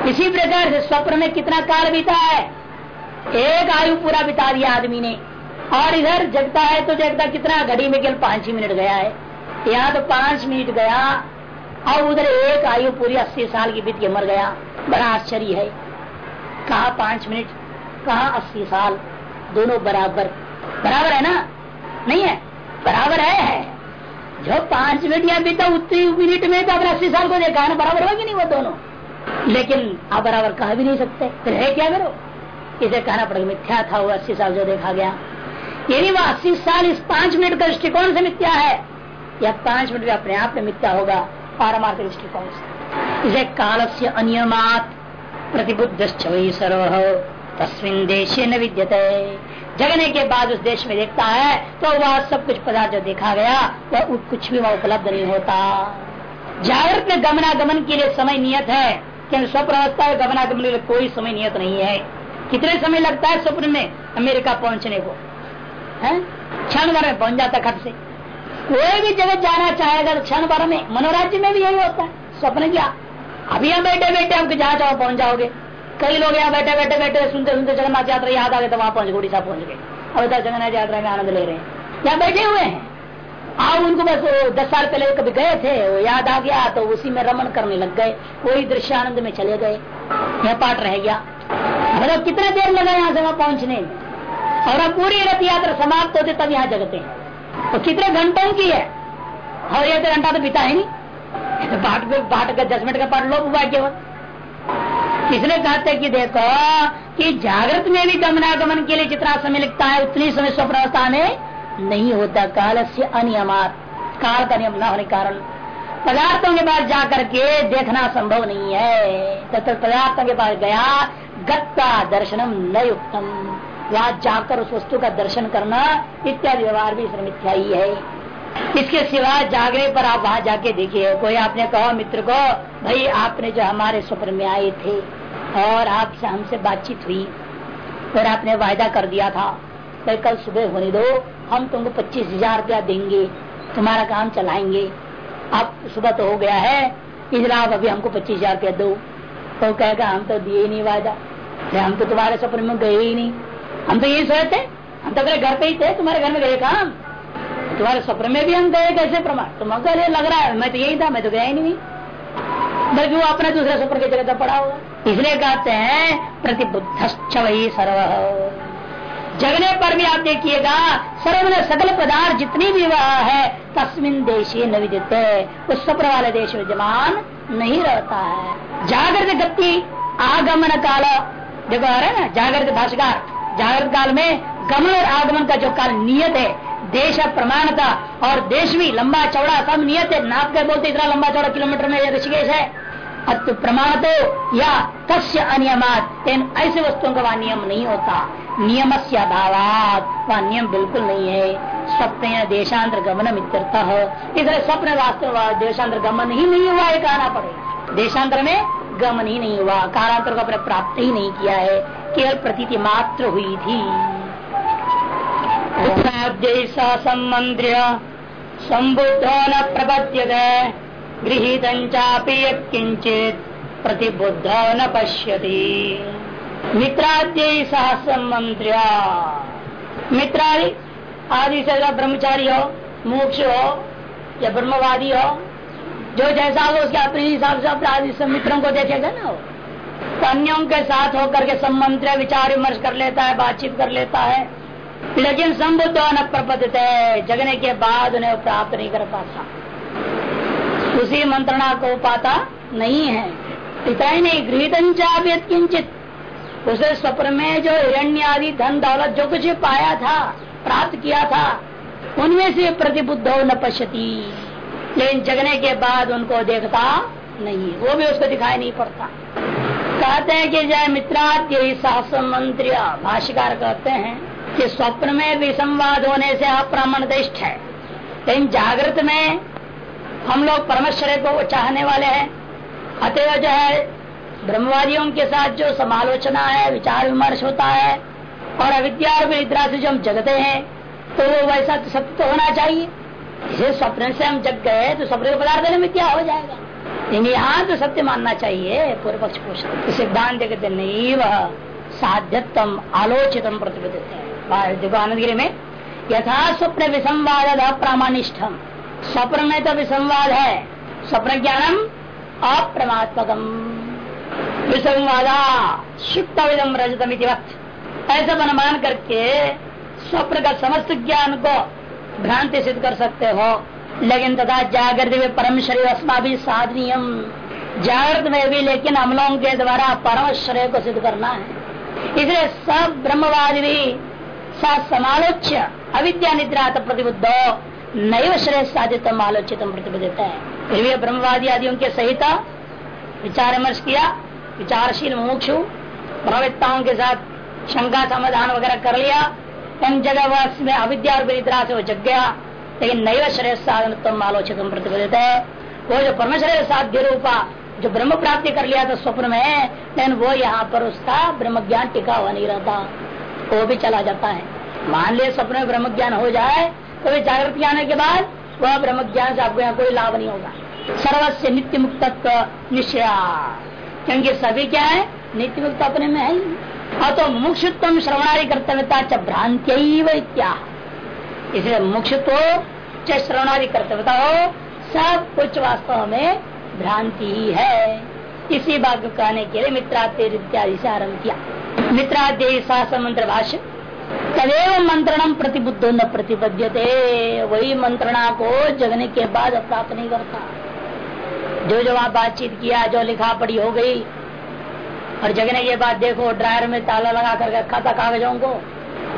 इसी प्रकार से स्वप्न में कितना काल बीता है? एक आयु पूरा बिता दिया आदमी ने। और इधर जगता है तो जगता कितना? घड़ी में केवल पाँच ही मिनट गया है। यहाँ तो पाँच मिनट गया, और उधर एक आयु पूरी अस्सी साल की बीत के मर गया। बड़ा आश्चर्य है। कहा पाँच मिनट? कहा अस्सी साल? दोनों बराबर। बराबर है ना? नहीं है? बराबर है। जो पाँच मिनट या बीता उतनी मिनट में तो अपने अस्सी साल को देखा है ना? बराबर होगी नहीं वो दोनों? लेकिन आप बराबर कह भी नहीं सकते। फिर है क्या करो? इसे कहना पड़ेगा, मिथ्या था वो अस्सी साल जो देखा गया। यदि वह अस्सी साल इस पाँच मिनट का दृष्टिकोण से मिथ्या है। या पाँच मिनट अपने आप में मिथ्या होगा पारमार्थिक दृष्टिकोण से। इसे काल से अनियमात प्रतिबुद्ध सर्व। तस्मिन देशे न विद्यते। जगने के बाद उस देश में देखता है तो वह सब कुछ पदार्थ जो देखा गया, वह कुछ भी वह उपलब्ध नहीं होता। जागृत में गमनागमन के लिए समय नियत है कि स्वप्न अवस्था में गमनागमन के लिए कोई समय नियत नहीं है। कितने समय लगता है स्वप्न में अमेरिका पहुँचने को? क्षण भर में पहुँच जाता खट से। कोई भी जगह जाना चाहेगा तो क्षण भर में, मनोराज्य में भी यही होता है। स्वप्न क्या? अभी हम बैठे बैठे हमको जहाँ जाओ पहुँच जाओगे। कई लोग यहाँ बैठे बैठे बैठे, सुनते सुनते जगन्नाथ यात्रा याद आ गए तो वहाँ पहुँच गए, उड़ीसा पहुँच गए। अब तक जगन्नाथ यात्रा में आनंद ले रहे हैं। यहाँ बैठे हुए हैं। आप उनको बस दस साल पहले कभी गए थे, वो याद आ गया तो उसी में रमन करने लग गए कोई दृश्य आनंद में चले गए। यह पाठ रह गया। मतलब कितना देर लगा यहाँ से वहाँ पहुँचने? और अब पूरी रथ यात्रा समाप्त होते, तब यहाँ जगते हैं। तो कितने घंटों की है? और एक घंटा तो बिता है नहीं। तो बाट का दस मिनट का पाठ लोग हुआ केवल। किसने कहते कि देखो कि जागृत में भी गमनागमन के लिए जितना समय लगता है, उतनी समय स्वप्रावस्था में नहीं होता। काल से अनियमात, काल का नियम न होने कारण पदार्थों के पास जाकर के देखना संभव नहीं है। तथा पदार्थों के पास गया, गत्ता दर्शनम न युक्तम। वहाँ जाकर उस वस्तु का दर्शन करना इत्यादि व्यवहार भी मिथ्या ही है। इसके सिवा जागरे पर आप वहाँ जाके देखिए। कोई आपने कहा मित्र को, भाई, आपने जो हमारे स्वप्न में आए थे। और आपसे हमसे बातचीत हुई। फिर आपने वायदा कर दिया था फिर कल सुबह होने दो, हम तुमको पच्चीस हज़ार रुपया देंगे, तुम्हारा काम चलाएँगे। अब सुबह तो हो गया है इसलिए आप अभी हमको पच्चीस हज़ार रुपया दो। तो कहेगा, हम तो दिए ही नहीं वायदा। तो हम तो तुम्हारे सपने में गए ही नहीं। हम तो यही सोचते हम तो अपने घर पे ही थे, तुम्हारे घर में गए काम तुम्हारे सपने में भी हम गए, कैसे प्रमाण? तुम लग रहा है, मैं तो यही था, मैं तो गया ही नहीं। बल्कि वो अपने दूसरे सपन की जगह पड़ा हुआ इसलिए कहते हैं प्रतिबुद्ध वही सर्व। जगने पर भी आप देखिएगा, सर्व ने सकल पदार्थ जितनी भी वह है, तस्मिन देशी न विदित। उस सप्र वाले देश विद्यमान नहीं रहता है। जागृत गति, आगमन काल। देखो आ है ना, जागृत भाषाकार जागृत काल में गमन और आगमन का जो काल नियत है देश प्रमाणता और देश भी लंबा चौड़ा सब नियत है। नाप के बोलते इतना लंबा चौड़ा किलोमीटर में ऋषिकेश है। अत्य प्रमाण तो या कश्य तस्य अनियमात ऐसे वस्तुओं का वह नियम नहीं होता। नियम से अभावात, वह नियम बिल्कुल नहीं है। स्वप्न देशांतर गमन मित्रता इधर स्वप्न वास्तव देशांतर गमन ही नहीं हुआ है, कहना पड़ेगा। देशांतर में गमन ही नहीं हुआ। कारांतर को अपने प्राप्त ही नहीं किया है। केवल प्रतीति मात्र हुई थी। संबंध्य संबुद्धो न प्रपद्य गृहित किंचित प्रतिबुद्ध न पश्यति। मित्राद्य सह संबंध्या मित्रादि आदि से ब्रह्मचारी हो मोक्ष हो या ब्रह्मवादी हो जो जैसा हो उसके अपने हिसाब से अपने आदि से मित्रों को देखेगा ना तो अन्यों के साथ होकर के संबंध विचार, विमर्श कर लेता है, बातचीत कर लेता है। लेकिन संबुद्ध न प्रपदित जगने के बाद उन्हें प्राप्त नहीं कर पाता। उसी मंत्रणा को पाता नहीं है। पिता ही नहीं गृहित किंचित। उसे स्वप्न में जो हिरण्य आदि धन दौलत जो कुछ पाया था, प्राप्त किया था, उनमें से प्रतिबुद्ध न पश्यती। लेकिन जगने के बाद उनको देखता नहीं, वो भी उसको दिखाई नहीं पड़ता। कहते हैं कि जय मित्राद्य शासन मंत्री भाष्यकार कहते हैं कि स्वप्न में भी संवाद होने से अप्रमाणिष्ट है। लेकिन जागृत में हम लोग परमेश्वर को चाहने वाले हैं। अतएव जो है, ब्रह्मवादियों के साथ जो समालोचना है, विचार विमर्श होता है, और अविद्या और निद्रा से जो हम जगते हैं तो वो वैसा तो सत्य तो होना चाहिए। इसे स्वप्न से हम जग गए तो स्वप्न के पदार्थ में क्या हो जाएगा? लेकिन यहाँ तो सत्य मानना चाहिए पूर्व पक्ष पूछ तो सिद्धांत कहते नहीं, वह साध्यतम आलोचितम प्रतिबद्ध है देखो आनंद गिरी में, यथा स्वप्न विसंवाद अप्रामानिष्ठम स्वप्न में तो विसंवाद है। स्वप्न ज्ञानम अप्रमात्मकम। विसंवादा शुक्त विदम रजतम ऐसा अनुमान करके स्वप्न का समस्त ज्ञान को भ्रांति सिद्ध कर सकते हो। लेकिन तथा जागृत में परम शरीर अस्मा भी साधनीयम। जागृत में भी, लेकिन हम लोगों के द्वारा परम शरीर को सिद्ध करना है। इसलिए सब ब्रह्मवाद भी समालोच्य अविद्या निद्रा प्रतिबुद्ध, नैव श्रेय साधित आलोचित प्रतिबद्ध है फिर भी ब्रह्मवादी आदियों के सहित विचार विमर्श किया, विचारशील मुमुक्षु, प्रवक्ताओं के साथ शंका समाधान वगैरह कर लिया, इन जगह में अविद्या और विनिद्रा से वो जग गया, लेकिन नैव श्रेय साधन तुम आलोचित प्रतिबद्ध है वो जो परमेश्वर साध्य रूपा, जो ब्रह्म प्राप्ति कर लिया था स्वप्न में, लेकिन वो यहाँ पर उसका ब्रह्म ज्ञान टिका हुआ नहीं रहता। वो भी चला जाता है। मान लिया स्वप्न में ब्रह्म ज्ञान हो जाए तो वे जागृति आने के बाद वह ब्रह्म ज्ञान से आपको यहाँ कोई लाभ नहीं होगा। सर्वस्व नित्य मुक्त निश्चय। क्योंकि सभी क्या है नित्य मुक्त अपने में है ही। तो मुक्षुत्व श्रवणारी कर्तव्यता च भ्रांति क्या इसलिए मुक्षुत्व च श्रवणारी कर्तव्यता हो, सब कुछ वास्तव में भ्रांति ही है। इसी बात को कहने के लिए मित्राते इत्यादि से आरंभ किया। मित्राद्य शासन मंत्र भाष्य तदेव मंत्रणम प्रतिबुद्ध न प्रतिबद्ध वही मंत्रणा को जगने के बाद प्राप्त नहीं करता। जो जो वहाँ बातचीत किया, जो लिखा पड़ी हो गई। और जगने के बाद देखो, ड्रायर में ताला लगा कर रखा था कागजों को।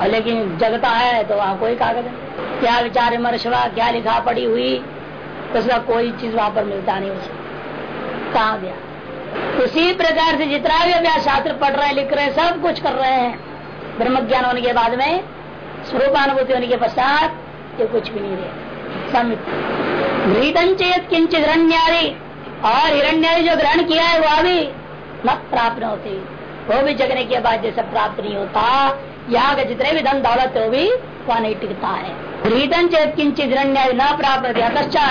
और लेकिन जगता है तो वहाँ कोई कागज़ क्या विचार विमर्श हुआ, क्या लिखा पड़ी हुई, उसका कोई चीज़ वहाँ पर मिलता नहीं उसे। कहा गया? उसी प्रकार से जितना भी अभ्यास शास्त्र पढ़ रहे लिख रहे हैं, सब कुछ कर रहे हैं। ब्रह्म ज्ञान होने के बाद में, स्वरूपानुभूति होने के पश्चात, ये कुछ भी नहीं रहे। समित किंचित हिरण्यारी और हिरण्यारी जो ग्रहण किया है, वह भी न प्राप्त होती। वो भी जगने के बाद जैसे प्राप्त नहीं होता। यहाँ का जितने भी धन दौलत वो भी वह नहीं टिकता है। किंचित न प्राप्त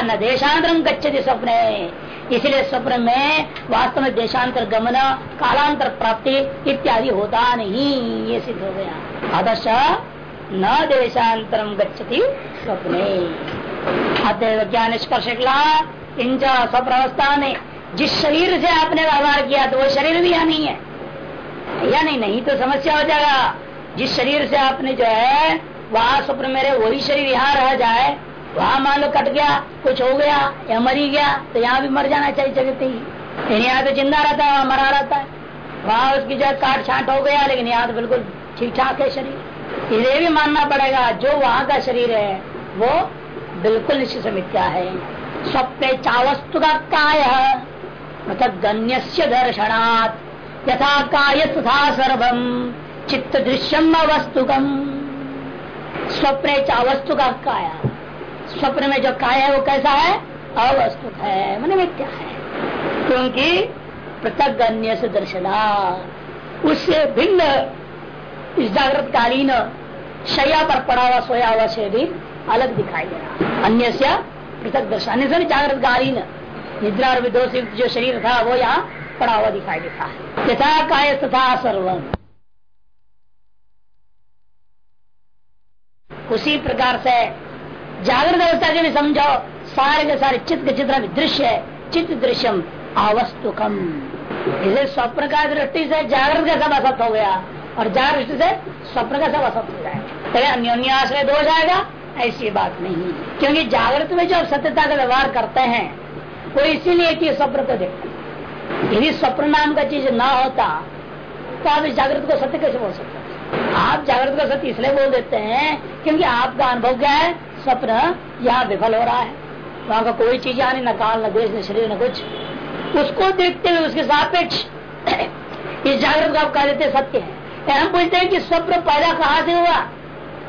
न देशांतरम गच्छति स्वप्न। इसलिए स्वप्न में वास्तव में देशांतर गमन, कालांतर प्राप्ति इत्यादि होता नहीं, ये सिद्ध हो गया। अदश न देशांतरम गच्छति स्वप्ने। अतएव क्या निष्कर्ष इन स्वप्न अवस्था में जिस शरीर से आपने व्यवहार किया तो वो शरीर भी यहाँ नहीं है। या नहीं नहीं तो समस्या हो जाएगा। जिस शरीर से आपने जो है, वहाँ स्वप्न मेरे वही शरीर यहाँ रह जाए वहाँ मान लो कट गया, कुछ हो गया या मरी गया तो यहाँ भी मर जाना चाहिए जगत ही। यहाँ तो ज़िंदा रहता है, वहाँ मरा रहता है। वहाँ उसकी जो काट छाट हो गया, लेकिन यहाँ तो बिल्कुल ठीक ठाक है शरीर। इसे भी मानना पड़ेगा, जो वहाँ का शरीर है, वो बिल्कुल निश्चित मिथ्या है। स्वप्ने चावस्तु का काय मतलब गण्य दर्शनात्। यथा काय तथा सर्वम, चित्त दृश्यम अवस्तुकम। स्वप्न अवस्तु का काया स्वप्न में जो काय है, वो कैसा है? अवस्तुक है। मन मिथ्या है? क्योंकि पृथक अन्य से दर्शना उससे भिन्न, इस जागृत कालीन शया पर पड़ा हुआ, सोया हुआ शरीर अलग दिखाई दे रहा अन्य से पृथक दर्शन अन्य जागृत कालीन निद्रा और विदोष जो शरीर था, वो यहाँ पड़ा हुआ दिखाई देता है। यथा काय तथा सर्वम। उसी प्रकार से जागृत अवस्था के भी समझो सारे के सारे चित्त चित्र दृश्य है। चित्त दृश्यम अवस्तुकम। इसे स्वप्न का दृष्टि से जागृत का सब असत हो गया। और जागृत से स्वप्न का सब असत हो जाएगा तो अन्योन्याश्रय दो जाएगा ऐसी बात नहीं क्योंकि जागृत में जो सत्यता का व्यवहार करते हैं, वो इसीलिए कि स्वप्न को देखते यदि स्वप्न नाम का चीज़ ना होता तो आप जागृत को सत्य कैसे बोल सकते आप जागृत का सत्य इसलिए बोल देते हैं, क्योंकि आपका अनुभव क्या है? स्वप्न यहाँ विफल हो रहा है। वहाँ का कोई चीज़ यहाँ न काल न देश, न शरीर, न कुछ। उसको देखते हुए उसके सापेक्ष इस जागृत को आप कह देते सत्य है। हम पूछते हैं कि स्वप्न पैदा कहाँ से हुआ?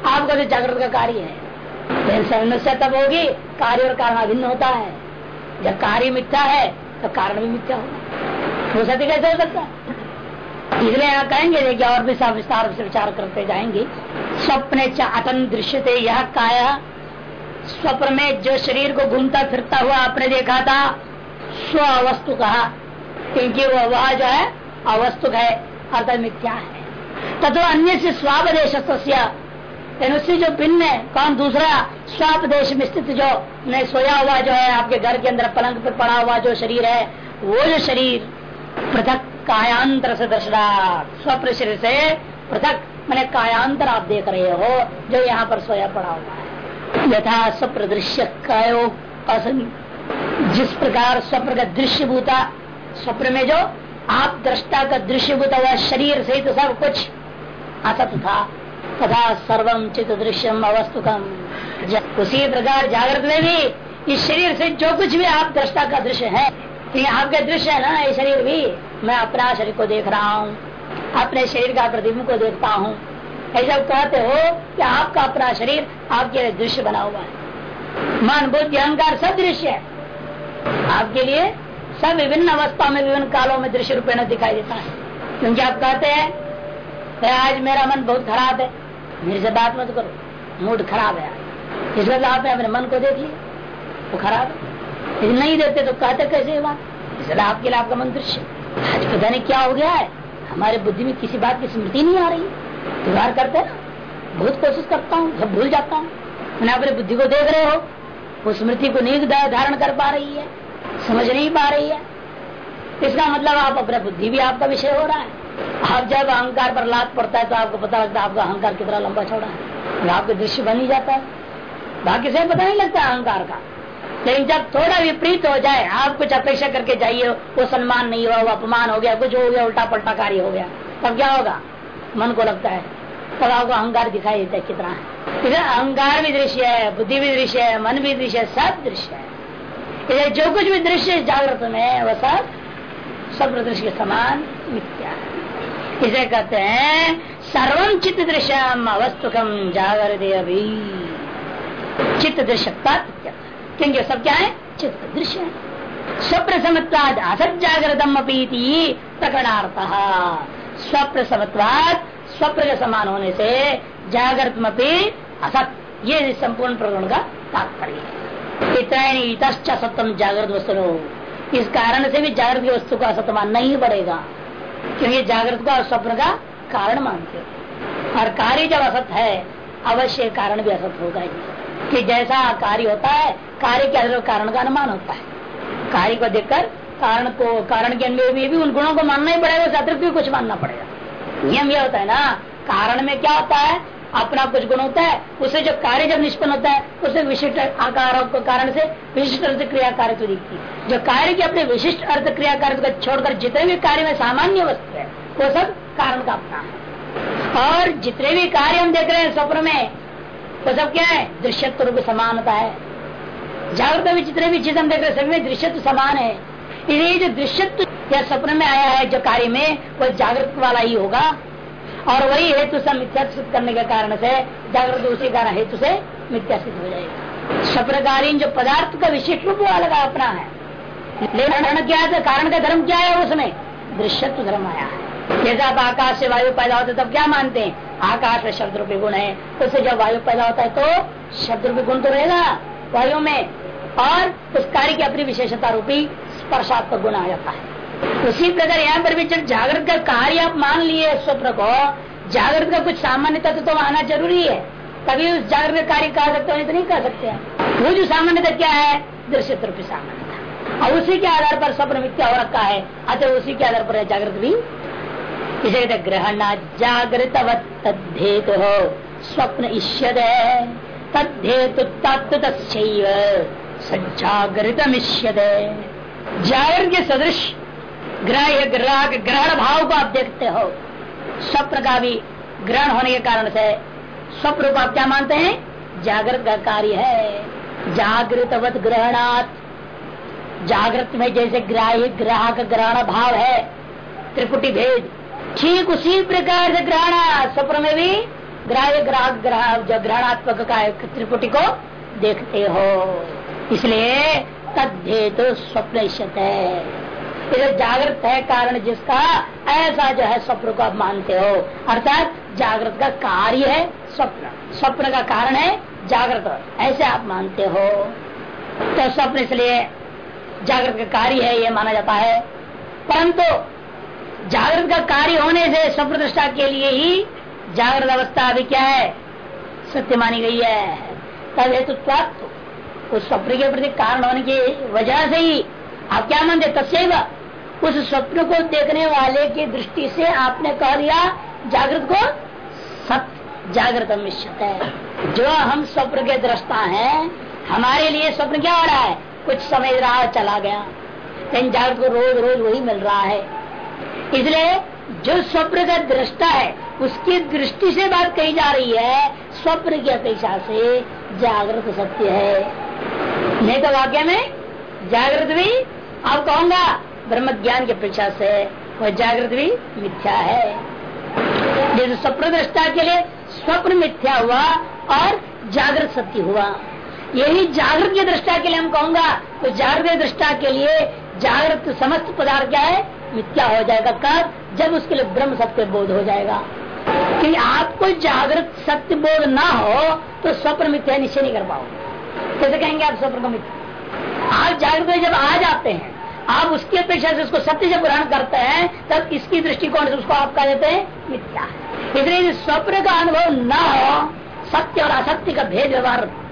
आपका तो जागृत का कार्य है। समस्या तब होगी, कार्य और कारण अभिन्न होता है। जब कार्य मिथ्या है तो कारण भी मिथ्या होगा। वो सत्य कैसे हो सकता है? इसलिए यहाँ कहेंगे देखिए और भी विस्तार से विचार करते जाएँगे। स्वप्न अटन दृश्य थे यह काया स्वप्न में जो शरीर को घूमता फिरता हुआ आपने देखा था, स्व अवस्तु कहा। क्योंकि वो वह जो है अवस्तु है अर्थात मिथ्या है। तथा अन्य से स्वापदेश उससे जो भिन्न है, कौन दूसरा? स्वापदेश में स्थित जो नहीं सोया हुआ जो है, आपके घर के अंदर पलंग पर पड़ा हुआ जो शरीर है, वो जो शरीर पृथक कायांतर से दर्शना स्वप्न शरीर से पृथक, मैंने कायांतर आप देख रहे हो, जो यहाँ पर सोया पड़ा हुआ है। यथा स्वप्न दृश्य कायो जिस प्रकार स्वप्न का दृश्य भूता स्वप्न में जो आप दृष्टा का दृश्य भूता हुआ, शरीर से तो सब कुछ, असत था, तथा सर्वम चित दृश्यम अवस्तुकम। उसी प्रकार जागृत में भी इस शरीर से जो कुछ भी आप दृष्टा का दृश्य है क्योंकि आपके दृश्य है ना, ये शरीर भी, मैं अपना शरीर को देख रहा हूँ, अपने शरीर का प्रतिबिंब को देखता हूँ। ऐसा कहते हो कि आपका अपना शरीर आपके लिए दृश्य बना हुआ है। मन, बुद्धि, अहंकार सब दृश्य है। आपके लिए सब विभिन्न अवस्था में, विभिन्न कालों में दृश्य रूपेण दिखाई देता है। क्योंकि आप कहते हैं आज मेरा मन बहुत खराब है। मेरे से बात मत करो। मूड खराब है आज। इसलिए आपने अपने मन को देख लिया। वो खराब है। यदि नहीं देते तो कहते कैसे बात? इसलिए आपके लिए आपका मन दृश्य आज पता नहीं क्या हो गया है। हमारे बुद्धि में किसी बात की स्मृति नहीं आ रही व्यवहार करते ना बहुत कोशिश करता हूँ, सब भूल जाता हूँ। मैंने अपने बुद्धि को देख रहे हो, वो स्मृति को नहीं धारण कर पा रही है, समझ नहीं पा रही है। इसका मतलब आप अपने बुद्धि भी आपका विषय हो रहा है। आप जब अहंकार पर लाद पड़ता है तो आपको पता लगता है आपका अहंकार कितना लंबा छोड़ा है। आपके दृश्य बन ही जाता है। बाकी से पता नहीं लगता अहंकार का। लेकिन जब थोड़ा विपरीत हो जाए, आप कुछ अपेक्षा करके जाइए, वो सम्मान नहीं हुआ, वो अपमान हो गया, कुछ हो गया उल्टा पलटा कार्य हो गया, तब क्या होगा? मन को लगता है। तब आपको अहंकार दिखाई देता है कितना। है अहंकार भी दृश्य है, बुद्धि भी दृश्य है, मन भी दृश्य है, सब दृश्य है। इसलिए जो कुछ भी दृश्य जागृत में वह सब सब दृश्य के समान मिथ्या है। इसे कहते हैं सर्वम चित्त दृश्य वस्तुकम जागृत अभी। चित्त दृश्य क्योंकि सब क्या है? चित्त दृश्य है। असत जागृतम अपीति प्रकरणार्थ। स्वप्न समत्वाद स्वप्न के समान होने से जागृत असत। ये संपूर्ण प्रकरण का तात्पर्य है। सत्यम जागृत वस्तु इस कारण से भी जागृत की वस्तु का असत मानना ही पड़ेगा क्योंकि जागृत को स्वप्न का कारण मानते और कार्य जब असत है, अवश्य कारण भी असत होगा ही कि जैसा कार्य होता है, कार्य के आधार कारण का अनुमान होता है। कार्य को देखकर कारण को, कारण के अन्वय में भी उन गुणों को मानना ही पड़ेगा अतिरिक्त भी कुछ मानना पड़ेगा। नियम यह होता है ना, कारण में क्या होता है? अपना कुछ गुण होता है उसे जो कार्य जब निष्पन्न होता है, उसे विशिष्ट आकार कारण से विशिष्ट अर्थ क्रिया कार्य तो दिखती है जो कार्य के अपने विशिष्ट अर्थ क्रिया कार्य को छोड़कर जितने भी कार्य में सामान्य वस्तु है, वो सब कारण का अपना है। और जितने भी कार्य हम देख रहे हैं स्वप्न में, वो सब क्या है? दृश्यत्व रूप समानता है। जागृत में जितने भी चीज़ हम देख रहे हैं, सभी में दृश्यत्व समान है। इसलिए जो दृश्यत्व या स्वप्न में आया है, जो कार्य में वह जागृत वाला ही होगा। और वही हेतु से मिथ्या करने के कारण से जागृत उसी कारण हेतु से मिथ्या हो जाएगा। स्वप्रकालीन जो पदार्थ का विशिष्ट रूप अलग अपना है। लेकिन क्या है? कारण का धर्म क्या है उसमें? दृश्यत्व धर्म आया है। जैसे आप आकाश से वायु पैदा होते तब क्या मानते हैं? आकाश में शब्द रूपी गुण है। उससे जब वायु पैदा होता है तो शब्द रूपी गुण तो रहेगा वायु में। और उस कार्य की अपनी विशेषता रूपी स्पर्शात्मक गुण आ जाता है। उसी प्रकार यहाँ पर भी जब जागृत का कार्य आप मान लिए स्वप्न को, जागृत का कुछ सामान्य तत्व तो आना ज़रूरी है। तभी उस जागृत कार्य कह सकते हो तो नहीं कह सकते हैं। वो जो सामान्यता क्या है? दृश्य रूपी सामान्यता। और उसी के आधार पर स्वप्न मिथ्या हो रखा है? अतः उसी के आधार पर जागृत भी। इसे कहते ग्रहण जागृत तद्धेतु हो स्वप्न ईश्वर तद्धेतु तत्व सज्जागृत जागृत के सदृश ग्रह ग्राहक, ग्रहण भाव को आप देखते हो। स्वप्न का भी ग्रहण होने के कारण से स्वप्न को आप क्या मानते हैं? जागृत का कार्य है। जागृतवत ग्रहणात्। जागृत में जैसे ग्राह्य, ग्राहक, ग्रहण भाव है त्रिपुटी भेद, ठीक उसी प्रकार से ग्रहण स्वप्न में भी ग्राह्य, ग्राहक ग्रह ग्रहणात्मक का त्रिपुटी को देखते हो। इसलिए तद्धे तो स्वप्न है जागृत है कारण जिसका, ऐसा जो है स्वप्न को आप मानते हो। अर्थात जागृत का कार्य है स्वप्न। स्वप्न का कारण है जागृत। ऐसे आप मानते हो। तो स्वप्न इसलिए जागृत का कार्य है, ये माना जाता है। परंतु जागृत का कार्य होने से स्वप्न दृष्टा के लिए ही जागृत अवस्था अभी क्या है? सत्य मानी गई है। तब हेतु उस स्वप्न के प्रति कारण होने की वजह से ही आप क्या मानते तस्व उस स्वप्न को देखने वाले की दृष्टि से आपने कह दिया, जागृत को सत्य जागृत मिश्रित है जो हम स्वप्न के दृष्टा हैं, हमारे लिए स्वप्न क्या हो रहा है? कुछ समय रहा चला गया। लेकिन जागृत को रोज रोज वही मिल रहा है। इसलिए जो स्वप्न का दृष्टा है, उसकी दृष्टि से बात कही जा रही है, स्वप्न की अपेक्षा से जागृत सत्य है। नहीं तो वाक्य में जागृत भी आप कहूँगा ब्रह्म ज्ञान की अपेक्षा से वह जागृत भी मिथ्या है। जैसे स्वप्न दृष्टा के लिए स्वप्न मिथ्या हुआ और जागृत सत्य हुआ। यही जागृत की दृष्टा के लिए हम कहूँगा तो जागृत दृष्टा के लिए जागृत समस्त पदार्थ क्या है? मिथ्या हो जाएगा। कब? जब उसके लिए ब्रह्म सत्य बोध हो जाएगा। कि आपको जागृत सत्य बोध ना हो तो स्वप्न मिथ्या निश्चय नहीं कर पाओगे। कैसे कहेंगे आप मिथ्या आप जागृत जब आ जाते हैं, आप उसकी अपेक्षा से उसको सत्य जब ग्रहण करते हैं, तब इसकी दृष्टिकोण से उसको आप कह देते हैं, मिथ्या। इसलिए स्वप्न का अनुभव न हो, सत्य और असत्य का भेद व्यवहार